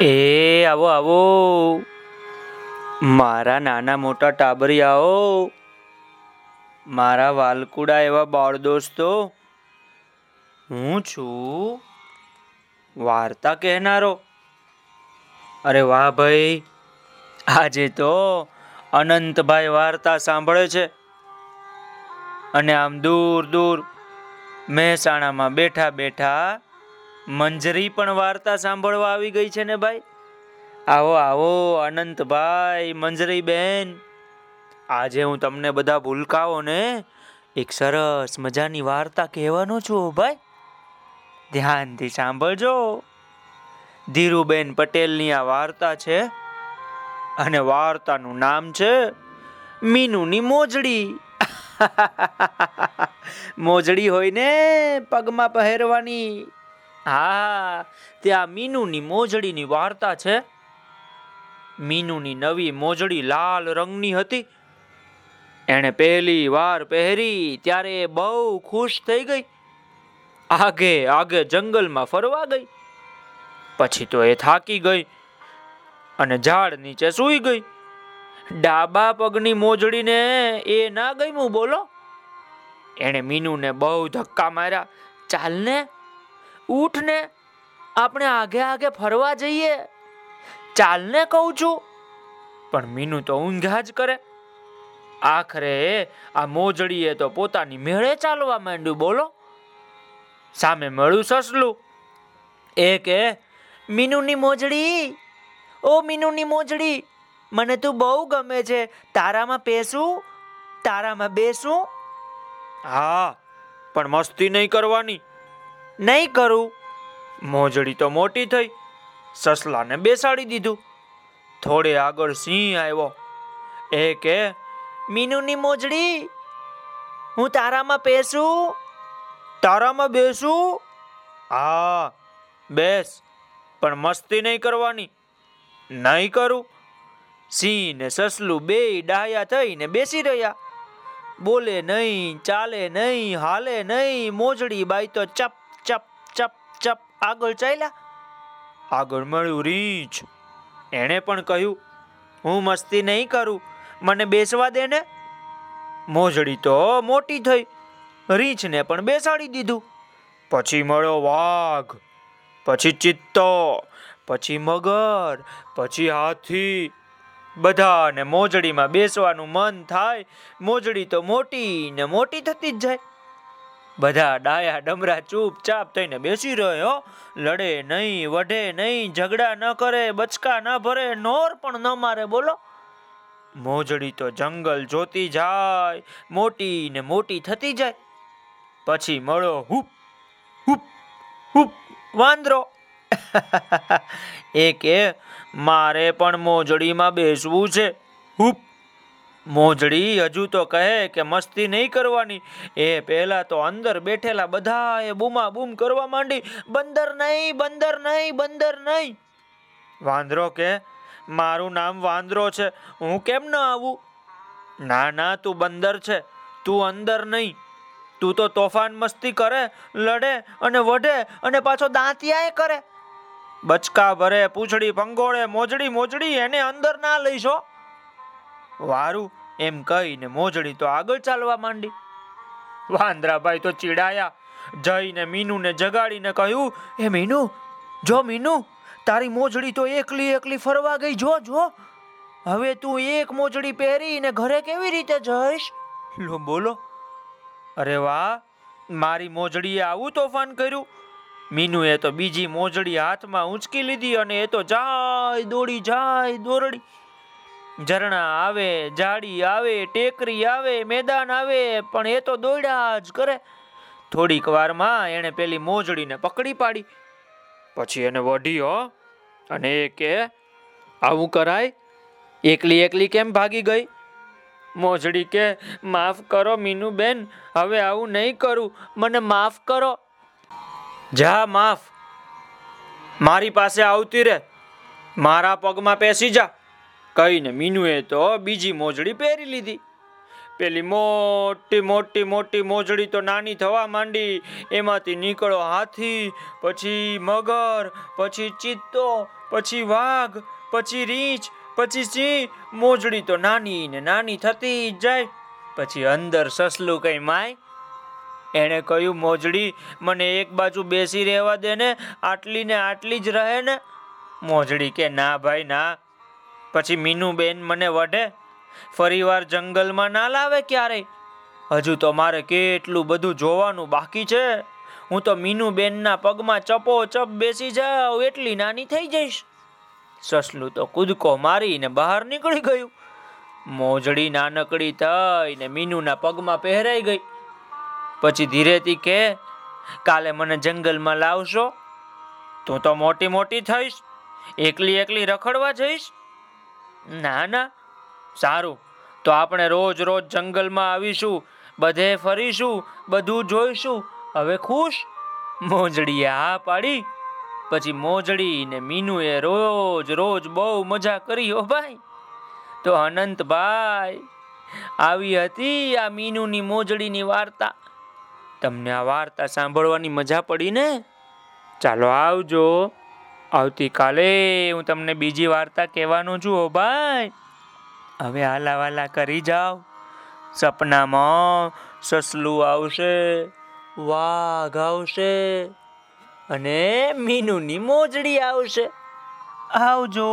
એ, આવો આવો. મારા નાના મોટા ટાબરિયાઓ, મારા વાલકુડા એવા બાળ દોસ્તો, હું છું વાર્તા કહેનારો. અરે વાહ ભાઈ, આજે તો અનંતભાઈ વાર્તા સાંભળે છે. અને આમ દૂર દૂર મહેસાણામાં બેઠા બેઠા મંજરી પણ વાર્તા સાંભળવા આવી ગઈ છે ને ભાઈ? આવો આવો, અનંતભાઈ મંજરી બેન આજે હું તમને બધા ભૂલકાઓ ને એક સરસ મજાની વાર્તા કહેવાનો છું, ભાઈ. ધ્યાનથી સાંભળજો. ધીરુબેન પટેલની આ વાર્તા છે અને વાર્તાનું નામ છે મીનુની મોજડી. મોજડી હોય ને પગમાં પહેરવાની. હા, ત્યાં મીનુની મોજડીની વાર્તા છે. મીનુની નવી મોજડી લાલ રંગની હતી. એણે પહેલી વાર પહેરી, ત્યારે બહુ ખુશ થઈ ગઈ. આગે આગે જંગલમાં ફરવા ગઈ. પછી તો એ થાકી ગઈ અને ઝાડ નીચે સૂઈ ગઈ. ડાબા પગની મોજડીને એ ના ગમ્યું, બોલો. એણે મીનુને બહુ ધક્કા માર્યા. ચાલ ને ઉઠ ને આપણે આગે આગે ફરવા જઈએ. ચાલ ને કહું છું, પણ મીનુ તો ઊંઘા જ કરે. આખરે આ મોજડીએ તો પોતાની મેળે ચાલવા માંડ્યું, બોલો. સામે મળ્યું સસલું. એ કે, મીનુની મોજડી, ઓ મીનુની મોજડી, મને તું બહુ ગમે છે. તારામાં પેસું, તારામાં બેસું. હા, પણ મસ્તી નહીં કરવાની. નહીં કરું. મોજડી તો મોટી થઈ. સસલાને બેસાડી દીધું. થોડે આગળ સિંહ આવ્યો. એ કે, મીનુની મોજડી, હું તારામાં પેસું તારામાં બેસું? હા, બેસ, પણ મસ્તી નહીં કરવાની. નહીં કરું. સિંહ ને સસલું બે ડાયા થઈને બેસી રહ્યા. બોલે નહીં, ચાલે નહીં, હાલે નહીં, મોજડી બાઈ તો ચપ ચપ આગળ ચાલ્યા. આગળ મળ્યું રીંછ. એણે પણ કહ્યું, હું મસ્તી નહીં કરું, મને બેસવા દે ને. મોજડી તો મોટી થઈ. રીંછને પણ બેસાડી દીધું. પછી મળ્યો વાઘ, પછી ચિત્તો, પછી મગર, પછી હાથી. બધાને મોજડીમાં બેસવાનું મન થાય. મોજડી તો મોટી ને મોટી થતી જ જાય. બધા ડાયા ડમરા ચૂપચાપ થઈને બેસી રહ્યો લડે નહીં, વઢે નહીં, ઝઘડા ન કરે, બચકા ન ભરે, નોર પણ ન મારે, બોલો. મોજડી તો જંગલ જોતી જાય, મોટી ને મોટી થતી જાય. પછી મળો હુપ હુપ હુપ, વાંદરો. એ કે, મારે પણ મોજડીમાં બેસવું છે. હુપ મોજડી હજુ તો કહે કે મસ્તી નહીં કરવાની. એ પહેલા તો અંદર બેઠેલા બધા એ બૂમા બૂમ કરવા માંડી, બંદર નહીં બંદર નહીં બંદર નહીં. વાંદરો કે, મારું નામ વાંદરો છે, હું કેમ ન આવું? ના ના, તું બંદર છે, તું અંદર નહીં. તું તો તોફાન મસ્તી કરે, લડે અને વઢે અને પાછો દાંતિયાએ કરે. બચકા ભરે, પૂંછડી પંગોળે મોજડી મોજડી, એને અંદર ના લઈશો. વારું એમ કહીને મોજડી તો આગળ ચાલવા માંડી. વાંદરાભાઈ તો ચીડાયા. જઈને મીનુને જગાડીને કહ્યું, એ મીનુ, જો મીનુ, તારી મોજડી તો એકલી એકલી ફરવા ગઈ, જો જો. હવે તું એક મોજડી પહેરીને ઘરે કેવી રીતે જઈશ? લો, બોલો. અરે વાહ, મારી મોજડીએ આવું તોફાન કર્યું. મીનુએ તો બીજી મોજડી હાથમાં ઊંચકી લીધી અને એ તો જાય દોડી, જાય દોરડી. ઝરણા આવે જાડી આવે, ટેકરી આવે, મેદાન આવે, પણ એ તો દોડ્યા જ કરે. થોડીક વારમાં એણે પેલી મોજડીને પકડી પાડી. પછી એને વઢીઓ અને એ કે, આવું કરાય? એકલી એકલી કેમ ભાગી ગઈ? મોજડી કે, માફ કરો મીનુ બેન હવે આવું નહીં કરું. મને માફ કરો. જા, માફ. મારી પાસે આવતી રે. મારા પગમાં પેસી જા. કહીને મીનુએ તો બીજી મોજડી પહેરી લીધી. પેલી મોટી મોટી મોટી મોજડી તો નાની થવા માંડી. એમાંથી નીકળો હાથી, પછી મગર, પછી ચિત્તો, પછી વાઘ, પછી રીંછ, પછી સિંહ. મોજડી તો નાની ને નાની થતી જાય. પછી અંદર સસલું કઈ માય? એણે કહ્યું, મોજડી, મને એક બાજુ બેસી રહેવા દે ને, આટલી ને આટલી જ રહે ને. મોજડી કે, ના ભાઈ, ના. પછી મીનુબેન મને વઢે, ફરીવાર જંગલમાં ના લાવે ક્યારેય. હજુ તો મારે કેટલું બધું જોવાનું બાકી છે. હું તો મીનુબેનના પગમાં ચપો ચપ બેસી જાઉં, એટલી નાની થઈ જઈશ. સસલું તો કૂદકો મારીને બહાર નીકળી ગયું. મોજડી નાનકડી થઈને મીનુના પગમાં પહેરાઈ ગઈ. પછી ધીરેથી કે, કાલે મને જંગલમાં લાવશો? તું તો મોટી મોટી થઈશ. એકલી એકલી રખડવા જઈશ. ના ના. સારું. તો આપણે રોજ રોજ જંગલમાં આવીશું, બધે ફરીશું, બધું જોઈશું. હવે ખુશ? મોજડીએ હા પાડી. પછી મોજડી ને મીનુએ રોજ રોજ બહુ મજા કરી હો ભાઈ. તો અનંતભાઈ, આવી હતી આ મીનુની મોજડીની વાર્તા. તમને આ વાર્તા સાંભળવાની મજા પડી ને? ચાલો આવજો. આવતીકાલે હું તમને બીજી વાર્તા કહેવાનું છું ભાઈ. હવે હાલા વાલા કરી જાઓ. સપનામાં સસલું આવશે, વાઘ આવશે અને મીનુની મોજડી આવશે. આવજો.